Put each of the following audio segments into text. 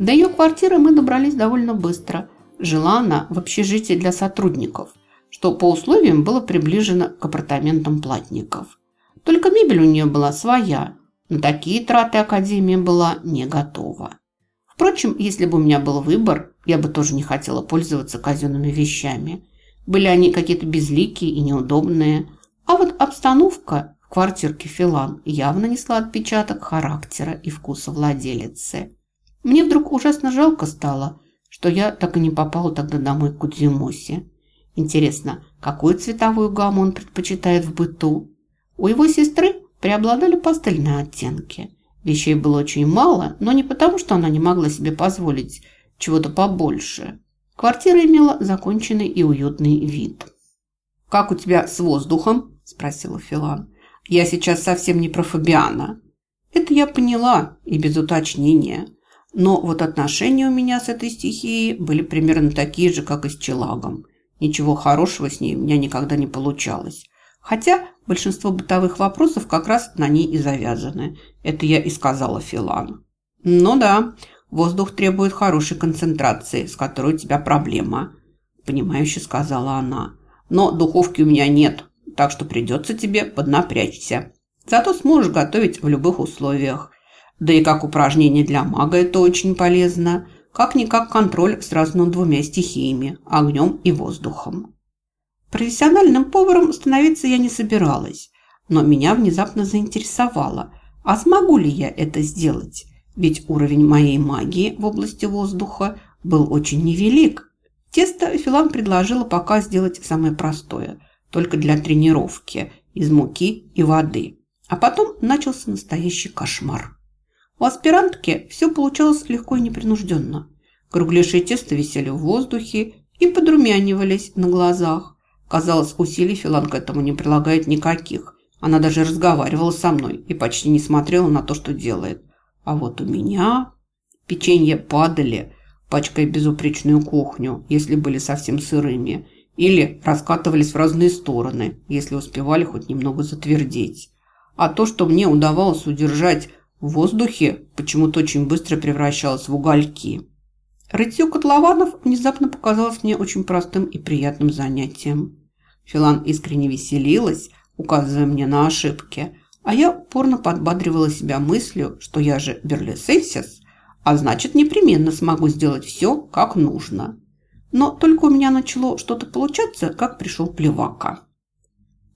До ее квартиры мы добрались довольно быстро. Жила она в общежитии для сотрудников, что по условиям было приближено к апартаментам платников. Только мебель у нее была своя. На такие траты Академия была не готова. Впрочем, если бы у меня был выбор, я бы тоже не хотела пользоваться казенными вещами. Были они какие-то безликие и неудобные. А вот обстановка в квартирке Филан явно несла отпечаток характера и вкуса владелицы. Мне вдруг ужасно жалко стало, что я так и не попала тогда домой к Кудзимосе. Интересно, какую цветовую гамму он предпочитает в быту? У его сестры преобладали пастельные оттенки. Вещей было очень мало, но не потому, что она не могла себе позволить чего-то побольше. Квартира имела законченный и уютный вид. «Как у тебя с воздухом?» – спросила Филан. «Я сейчас совсем не про Фабиана». Это я поняла и без уточнения. Но вот отношения у меня с этой стихией были примерно такие же, как и с Челагом. Ничего хорошего с ней у меня никогда не получалось. Хотя большинство бытовых вопросов как раз на ней и завязаны. Это я и сказала Филан. «Ну да, Воздух требует хорошей концентрации, с которой у тебя проблема», – понимающе сказала она. «Но духовки у меня нет, так что придется тебе поднапрячься. Зато сможешь готовить в любых условиях. Да и как упражнение для мага это очень полезно. Как-никак контроль сразу над двумя стихиями – огнем и воздухом». Профессиональным поваром становиться я не собиралась, но меня внезапно заинтересовало, а смогу ли я это сделать? ведь уровень моей магии в области воздуха был очень невелик. Тесто Филан предложила пока сделать самое простое, только для тренировки, из муки и воды. А потом начался настоящий кошмар. У аспирантки все получалось легко и непринужденно. Кругляши теста висели в воздухе и подрумянивались на глазах. Казалось, усилий Филан к этому не прилагает никаких. Она даже разговаривала со мной и почти не смотрела на то, что делает. А вот у меня печенье падали, пачкая безупречную кухню, если были совсем сырыми, или раскатывались в разные стороны, если успевали хоть немного затвердеть. А то, что мне удавалось удержать в воздухе, почему-то очень быстро превращалось в угольки. Рытье котлованов внезапно показалось мне очень простым и приятным занятием. Филан искренне веселилась, указывая мне на ошибки, а я упорно подбадривала себя мыслью, что я же Берлисенсис, а значит, непременно смогу сделать все, как нужно. Но только у меня начало что-то получаться, как пришел Плевака.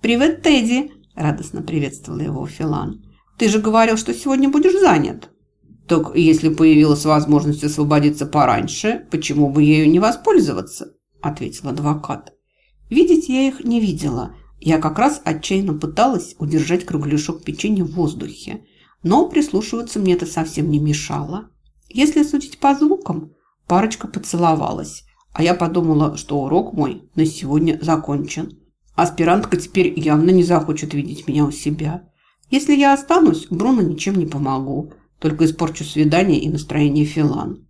«Привет, Тедди!» – радостно приветствовала его Филан. «Ты же говорил, что сегодня будешь занят». «Так если появилась возможность освободиться пораньше, почему бы ею не воспользоваться?» – ответил адвокат. Видеть я их не видела – я как раз отчаянно пыталась удержать кругляшок печенья в воздухе, но прислушиваться мне это совсем не мешало. Если судить по звукам, парочка поцеловалась, а я подумала, что урок мой на сегодня закончен. Аспирантка теперь явно не захочет видеть меня у себя. Если я останусь, Бруно ничем не помогу, только испорчу свидание и настроение Филан.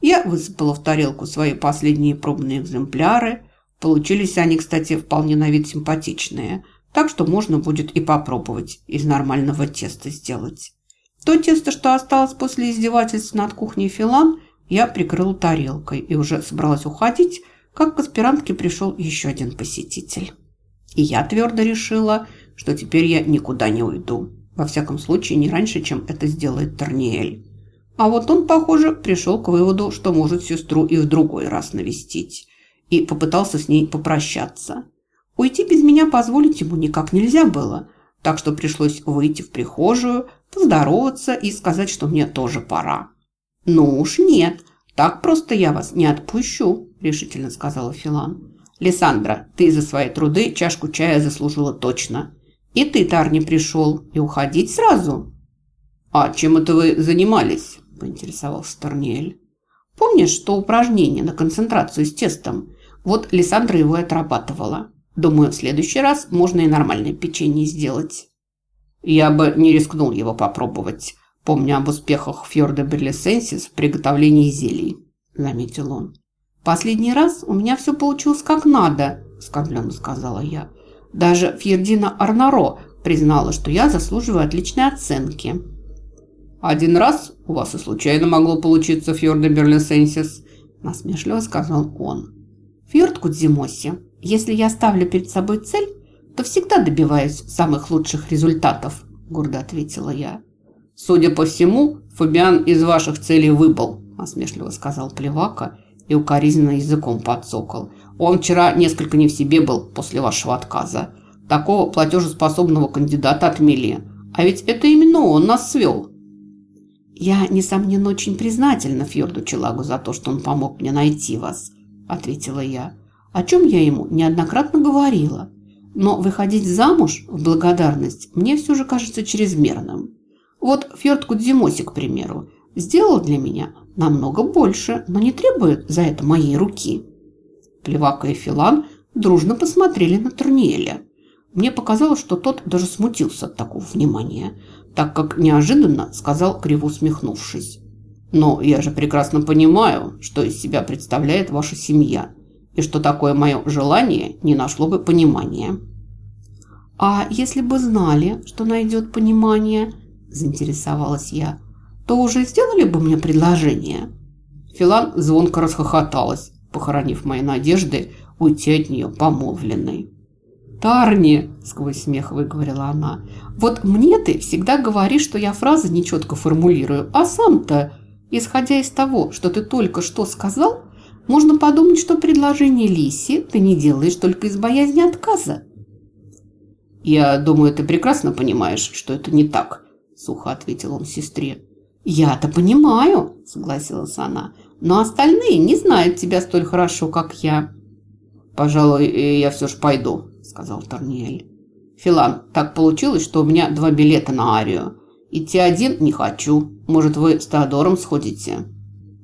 Я высыпала в тарелку свои последние пробные экземпляры – Получились они, кстати, вполне на вид симпатичные, так что можно будет и попробовать из нормального теста сделать. То тесто, что осталось после издевательств над кухней Филан, я прикрыл тарелкой и уже собралась уходить, как к аспирантке пришел еще один посетитель. И я твердо решила, что теперь я никуда не уйду. Во всяком случае, не раньше, чем это сделает Торниэль. А вот он, похоже, пришел к выводу, что может сестру и в другой раз навестить и попытался с ней попрощаться. Уйти без меня позволить ему никак нельзя было, так что пришлось выйти в прихожую, поздороваться и сказать, что мне тоже пора. «Ну уж нет, так просто я вас не отпущу», – решительно сказала Филан. «Лиссандра, ты за свои труды чашку чая заслужила точно. И ты, Тар, не пришел, и уходить сразу». «А чем это вы занимались?» – поинтересовался Торниэль. «Помнишь, что упражнение на концентрацию с тестом? Вот Лиссандра его отрабатывала. Думаю, в следующий раз можно и нормальное печенье сделать. Я бы не рискнул его попробовать, помня об успехах Фьорда Берлисенсис в приготовлении зелий, заметил он. Последний раз у меня все получилось как надо, скорбленно сказала я. Даже Фьердина Арнаро признала, что я заслуживаю отличной оценки. «Один раз у вас и случайно могло получиться, Фьорда Берлисенсис», – насмешливо сказал он. «Фьорд Кудзимоси, если я ставлю перед собой цель, то всегда добиваюсь самых лучших результатов», – гордо ответила я. «Судя по всему, Фабиан из ваших целей выпал», – насмешливо сказал Плевака и укоризненно языком подсокол. «Он вчера несколько не в себе был после вашего отказа. Такого платежеспособного кандидата отмели. А ведь это именно он нас свел». «Я, несомненно, очень признательна Фьорду Челагу за то, что он помог мне найти вас», – ответила я, о чем я ему неоднократно говорила. Но выходить замуж в благодарность мне все же кажется чрезмерным. Вот Фьорд Кудзимоси, к примеру, сделал для меня намного больше, но не требует за это моей руки. Плевака и Филан дружно посмотрели на Турниэля. Мне показалось, что тот даже смутился от такого внимания, так как неожиданно сказал, криво усмехнувшись. «Но я же прекрасно понимаю, что из себя представляет ваша семья, и что такое мое желание не нашло бы понимания». «А если бы знали, что найдет понимание?» – заинтересовалась я. «То уже сделали бы мне предложение?» Филан звонко расхохоталась, похоронив мои надежды уйти от нее помолвленной. Тарни!» – сквозь смех выговорила она. «Вот мне ты всегда говоришь, что я фразы нечетко формулирую, а сам-то, исходя из того, что ты только что сказал, можно подумать, что предложение Лиси ты не делаешь только из боязни отказа». «Я думаю, ты прекрасно понимаешь, что это не так», – сухо ответил он сестре. «Я-то понимаю», – согласилась она, – «но остальные не знают тебя столь хорошо, как я». «Пожалуй, я все ж пойду», – сказал Торниэль. «Филан, так получилось, что у меня два билета на Арию. Идти один не хочу. Может, вы с Теодором сходите?»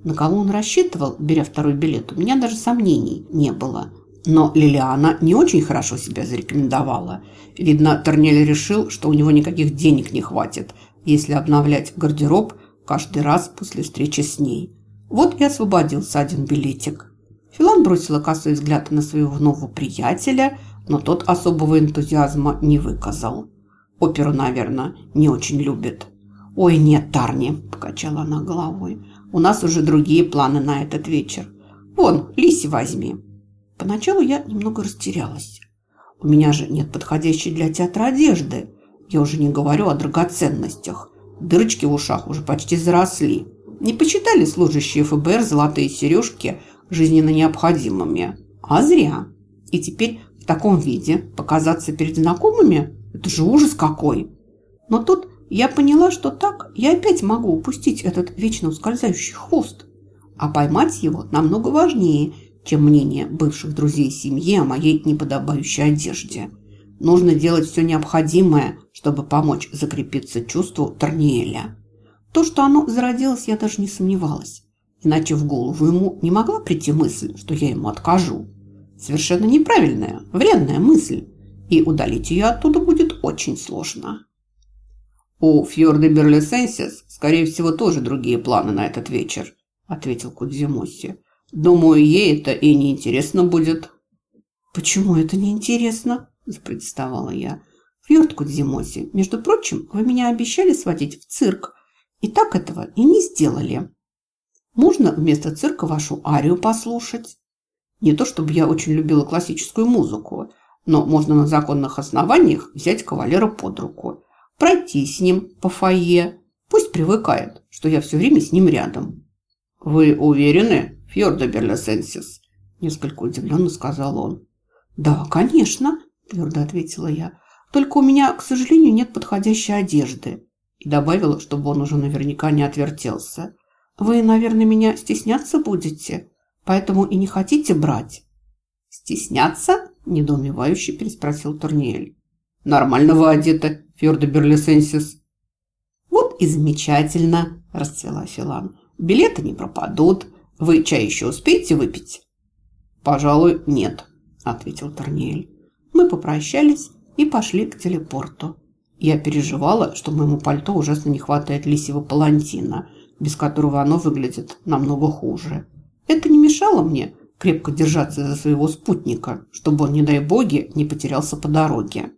На кого он рассчитывал, беря второй билет, у меня даже сомнений не было. Но Лилиана не очень хорошо себя зарекомендовала. Видно, Торнель решил, что у него никаких денег не хватит, если обновлять гардероб каждый раз после встречи с ней. Вот и освободился один билетик. Филан бросила косой взгляд на своего нового приятеля, но тот особого энтузиазма не выказал. Оперу, наверное, не очень любит. «Ой, нет, Тарни», – покачала она головой, – «у нас уже другие планы на этот вечер. Вон, Лиси возьми». Поначалу я немного растерялась. У меня же нет подходящей для театра одежды. Я уже не говорю о драгоценностях. Дырочки в ушах уже почти заросли. Не почитали служащие ФБР золотые сережки жизненно необходимыми. А зря. И теперь таком виде показаться перед знакомыми – это же ужас какой. Но тут я поняла, что так я опять могу упустить этот вечно ускользающий хвост. А поймать его намного важнее, чем мнение бывших друзей семьи о моей неподобающей одежде. Нужно делать все необходимое, чтобы помочь закрепиться чувству Торниэля. То, что оно зародилось, я даже не сомневалась. Иначе в голову ему не могла прийти мысль, что я ему откажу. Совершенно неправильная, вредная мысль, и удалить ее оттуда будет очень сложно. «У Фьорды Берлисенсис, скорее всего, тоже другие планы на этот вечер», ответил Кудзимоси. «Думаю, ей это и не интересно будет». «Почему это не интересно?» запротестовала я. «Фьорд Кудзимоси, между прочим, вы меня обещали сводить в цирк, и так этого и не сделали. Можно вместо цирка вашу арию послушать?» Не то чтобы я очень любила классическую музыку, но можно на законных основаниях взять кавалера под руку, пройти с ним по фойе. Пусть привыкает, что я все время с ним рядом. «Вы уверены, Фьордо Берлесенсис?» – несколько удивленно сказал он. «Да, конечно», – твердо ответила я. «Только у меня, к сожалению, нет подходящей одежды». И добавила, чтобы он уже наверняка не отвертелся. «Вы, наверное, меня стесняться будете?» поэтому и не хотите брать?» «Стесняться?» – недоумевающе переспросил Турниэль. «Нормально вы одеты, Фьорда Берлисенсис». «Вот и замечательно!» – расцвела Филан. «Билеты не пропадут. Вы чай еще успеете выпить?» «Пожалуй, нет», – ответил Турниэль. Мы попрощались и пошли к телепорту. Я переживала, что моему пальто ужасно не хватает лисьего палантина, без которого оно выглядит намного хуже. Это не мешало мне крепко держаться за своего спутника, чтобы он, не дай боги, не потерялся по дороге.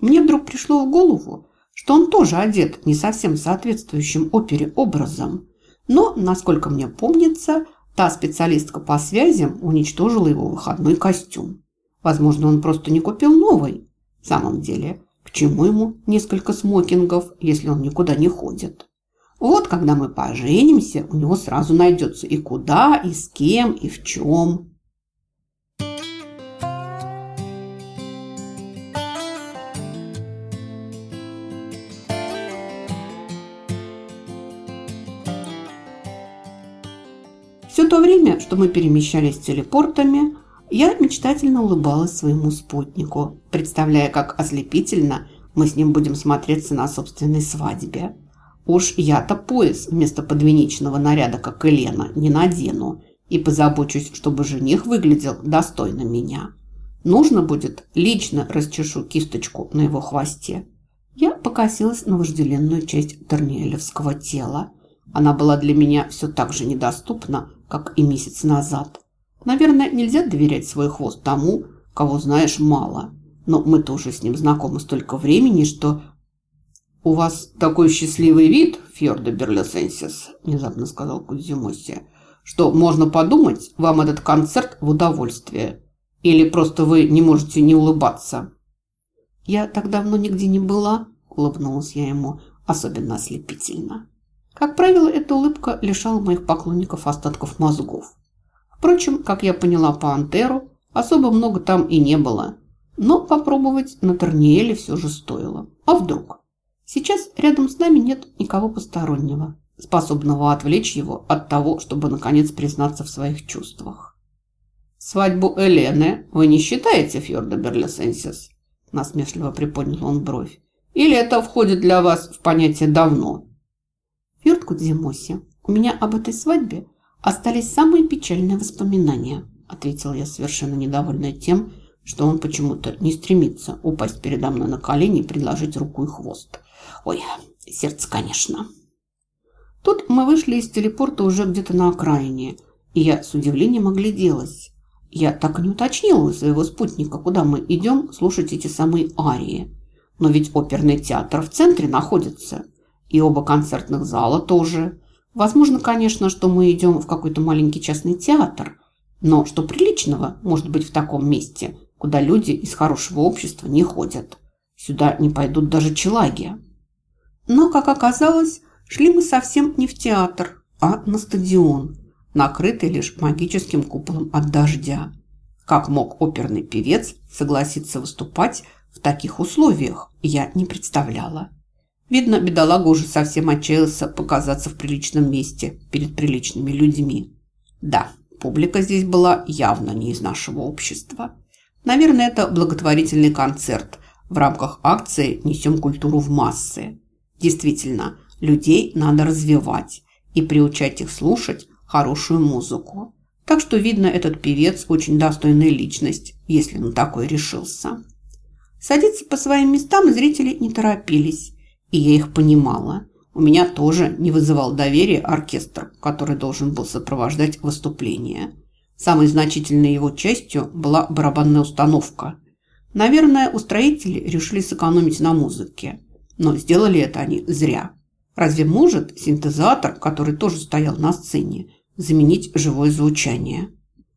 Мне вдруг пришло в голову, что он тоже одет не совсем соответствующим опере образом. Но, насколько мне помнится, та специалистка по связям уничтожила его выходной костюм. Возможно, он просто не купил новый. В самом деле, к чему ему несколько смокингов, если он никуда не ходит? Вот когда мы поженимся, у него сразу найдется и куда, и с кем, и в чем. Все то время, что мы перемещались телепортами, я мечтательно улыбалась своему спутнику, представляя, как ослепительно мы с ним будем смотреться на собственной свадьбе. Уж я-то пояс вместо подвенечного наряда, как Елена, не надену и позабочусь, чтобы жених выглядел достойно меня. Нужно будет, лично расчешу кисточку на его хвосте. Я покосилась на вожделенную часть Терниелевского тела. Она была для меня все так же недоступна, как и месяц назад. Наверное, нельзя доверять свой хвост тому, кого знаешь мало. Но мы тоже с ним знакомы столько времени, что... «У вас такой счастливый вид, Фьорда Берлесенсис», – внезапно сказал Кудзимоси, «что можно подумать, вам этот концерт в удовольствие. Или просто вы не можете не улыбаться». «Я так давно нигде не была», – улыбнулась я ему, особенно ослепительно. Как правило, эта улыбка лишала моих поклонников остатков мозгов. Впрочем, как я поняла по Антеру, особо много там и не было. Но попробовать на Терниэле все же стоило. А вдруг? Сейчас рядом с нами нет никого постороннего, способного отвлечь его от того, чтобы наконец признаться в своих чувствах. «Свадьбу Элены вы не считаете, Фьорда Берлесенсис?» Насмешливо приподнял он бровь. «Или это входит для вас в понятие «давно»?» Фьорд Кудзимоси, у меня об этой свадьбе остались самые печальные воспоминания, ответила я совершенно недовольная тем, что он почему-то не стремится упасть передо мной на колени и предложить руку и хвост. Ой, сердце, конечно. Тут мы вышли из телепорта уже где-то на окраине, и я с удивлением огляделась. Я так и не уточнила у своего спутника, куда мы идем слушать эти самые арии. Но ведь оперный театр в центре находится. И оба концертных зала тоже. Возможно, конечно, что мы идем в какой-то маленький частный театр. Но что приличного может быть в таком месте, куда люди из хорошего общества не ходят? Сюда не пойдут даже челаги. Но, как оказалось, шли мы совсем не в театр, а на стадион, накрытый лишь магическим куполом от дождя. Как мог оперный певец согласиться выступать в таких условиях, я не представляла. Видно, бедолага уже совсем отчаялся показаться в приличном месте перед приличными людьми. Да, публика здесь была явно не из нашего общества. Наверное, это благотворительный концерт. В рамках акции «Несем культуру в массы». Действительно, людей надо развивать и приучать их слушать хорошую музыку. Так что, видно, этот певец очень достойная личность, если на такой решился. Садиться по своим местам зрители не торопились. И я их понимала. У меня тоже не вызывал доверия оркестр, который должен был сопровождать выступление. Самой значительной его частью была барабанная установка. Наверное, устроители решили сэкономить на музыке. Но сделали это они зря. Разве может синтезатор, который тоже стоял на сцене, заменить живое звучание?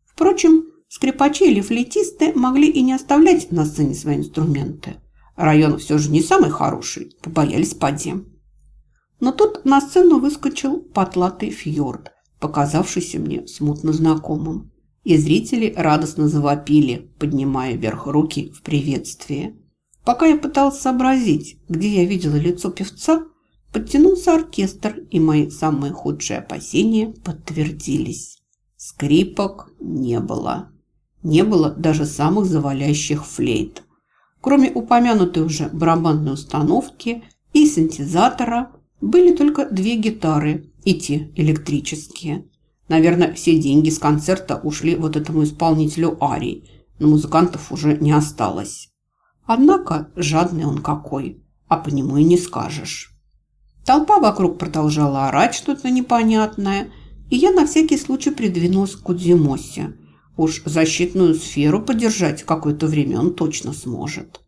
Впрочем, скрипачи или флейтисты могли и не оставлять на сцене свои инструменты. Район все же не самый хороший, побоялись поди. Но тут на сцену выскочил потлатый фьорд, показавшийся мне смутно знакомым. И зрители радостно завопили, поднимая вверх руки в приветствии. Пока я пыталась сообразить, где я видела лицо певца, подтянулся оркестр, и мои самые худшие опасения подтвердились. Скрипок не было. Не было даже самых завалящих флейт. Кроме упомянутой уже барабанной установки и синтезатора, были только две гитары, и те электрические. Наверное, все деньги с концерта ушли вот этому исполнителю арий, но музыкантов уже не осталось. Однако жадный он какой, а по нему и не скажешь. Толпа вокруг продолжала орать что-то непонятное, и я на всякий случай придвинулась к Кудзимосе – Уж защитную сферу подержать какое-то время он точно сможет.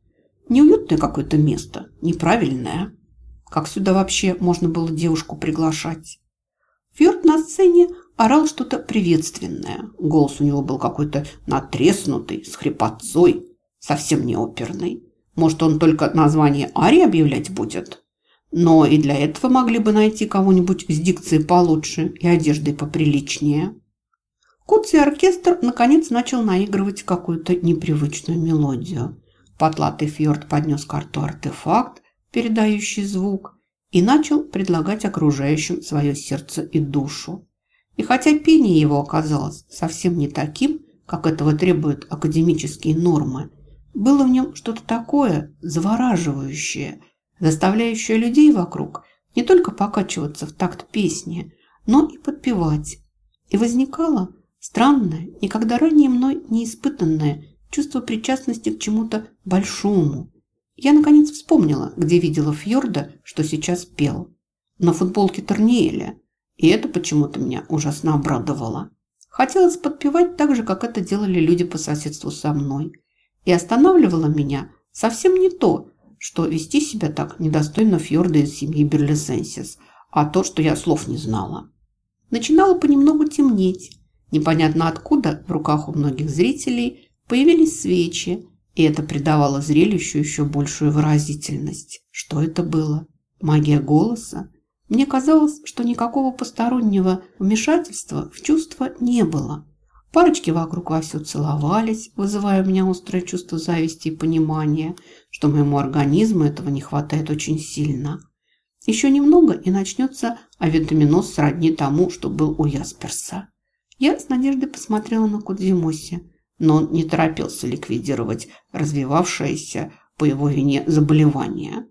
Неуютное какое-то место, неправильное. Как сюда вообще можно было девушку приглашать? Фьорд на сцене орал что-то приветственное. Голос у него был какой-то натреснутый, с хрипотцой, совсем не оперный. Может, он только название Ари объявлять будет? Но и для этого могли бы найти кого-нибудь с дикцией получше и одеждой поприличнее. Куцый оркестр наконец начал наигрывать какую-то непривычную мелодию. Потлатый фьорд поднес карту артефакт, передающий звук, и начал предлагать окружающим свое сердце и душу. И хотя пение его оказалось совсем не таким, как этого требуют академические нормы, было в нем что-то такое завораживающее, заставляющее людей вокруг не только покачиваться в такт песни, но и подпевать. И возникало странное, никогда ранее мной не испытанное чувство причастности к чему-то большому. Я, наконец, вспомнила, где видела Фьорда, что сейчас пел. На футболке Торниэля. И это почему-то меня ужасно обрадовало. Хотелось подпевать так же, как это делали люди по соседству со мной. И останавливало меня совсем не то, что вести себя так недостойно Фьорда из семьи Берлисенсис, а то, что я слов не знала. Начинало понемногу темнеть. Непонятно откуда в руках у многих зрителей появились свечи, и это придавало зрелищу еще большую выразительность. Что это было? Магия голоса? Мне казалось, что никакого постороннего вмешательства в чувство не было. Парочки вокруг вовсю целовались, вызывая у меня острое чувство зависти и понимания, что моему организму этого не хватает очень сильно. Еще немного, и начнется авитаминоз сродни тому, что был у Ясперса. Я с надеждой посмотрела на Кудзимоси, но он не торопился ликвидировать развивавшееся по его вине заболевание.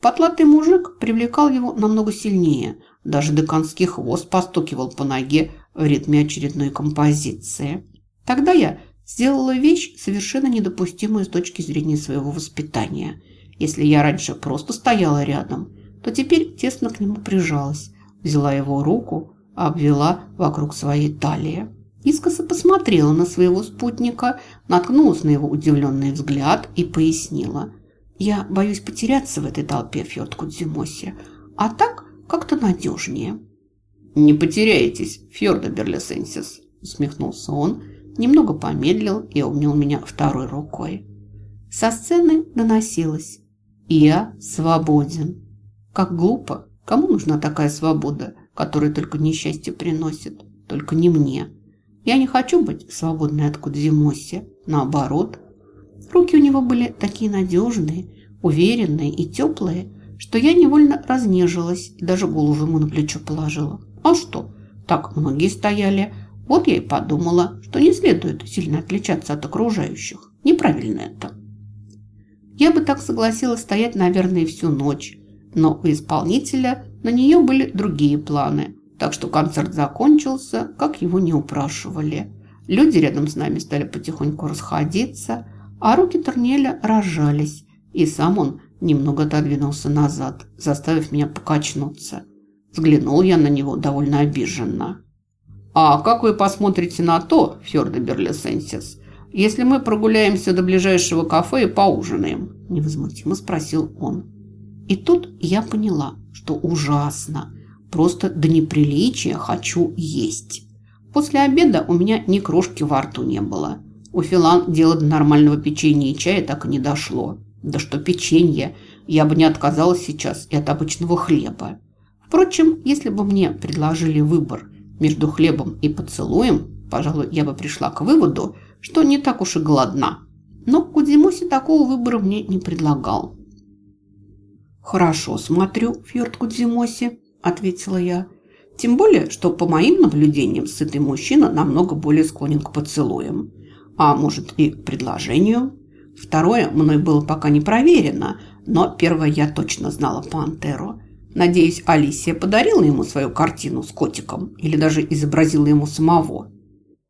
Потлатый мужик привлекал его намного сильнее, даже деканский хвост постукивал по ноге в ритме очередной композиции. Тогда я сделала вещь, совершенно недопустимую с точки зрения своего воспитания. Если я раньше просто стояла рядом, то теперь тесно к нему прижалась, взяла его руку, обвела вокруг своей талии. Искоса посмотрела на своего спутника, наткнулась на его удивленный взгляд и пояснила – я боюсь потеряться в этой толпе, Фьорд Кудзимоси, а так как-то надежнее». «Не потеряетесь, Фьорда Берлисенсис», – усмехнулся он, немного помедлил и обнял меня второй рукой. Со сцены доносилось «Я свободен». Как глупо, кому нужна такая свобода, которая только несчастье приносит, только не мне. Я не хочу быть свободной от Кудзимоси, наоборот, Руки у него были такие надежные, уверенные и теплые, что я невольно разнежилась и даже голову ему на плечо положила. А что? Так многие стояли. Вот я и подумала, что не следует сильно отличаться от окружающих. Неправильно это. Я бы так согласилась стоять, наверное, всю ночь. Но у исполнителя на нее были другие планы. Так что концерт закончился, как его не упрашивали. Люди рядом с нами стали потихоньку расходиться – а руки Торнеля разжались, и сам он немного отодвинулся назад, заставив меня покачнуться. Взглянул я на него довольно обиженно. «А как вы посмотрите на то, Фьорда Берлисенсис, если мы прогуляемся до ближайшего кафе и поужинаем?» – невозмутимо спросил он. И тут я поняла, что ужасно, просто до неприличия хочу есть. После обеда у меня ни крошки во рту не было – у Филан дело до нормального печенья и чая так и не дошло. Да что печенье, я бы не отказалась сейчас и от обычного хлеба. Впрочем, если бы мне предложили выбор между хлебом и поцелуем, пожалуй, я бы пришла к выводу, что не так уж и голодна. Но Кудзимоси такого выбора мне не предлагал. «Хорошо, смотрю, Фьорд Кудзимоси», – ответила я. «Тем более, что по моим наблюдениям сытый мужчина намного более склонен к поцелуям а может и к предложению. Второе мной было пока не проверено, но первое я точно знала по Антеру. Надеюсь, Алисия подарила ему свою картину с котиком или даже изобразила ему самого.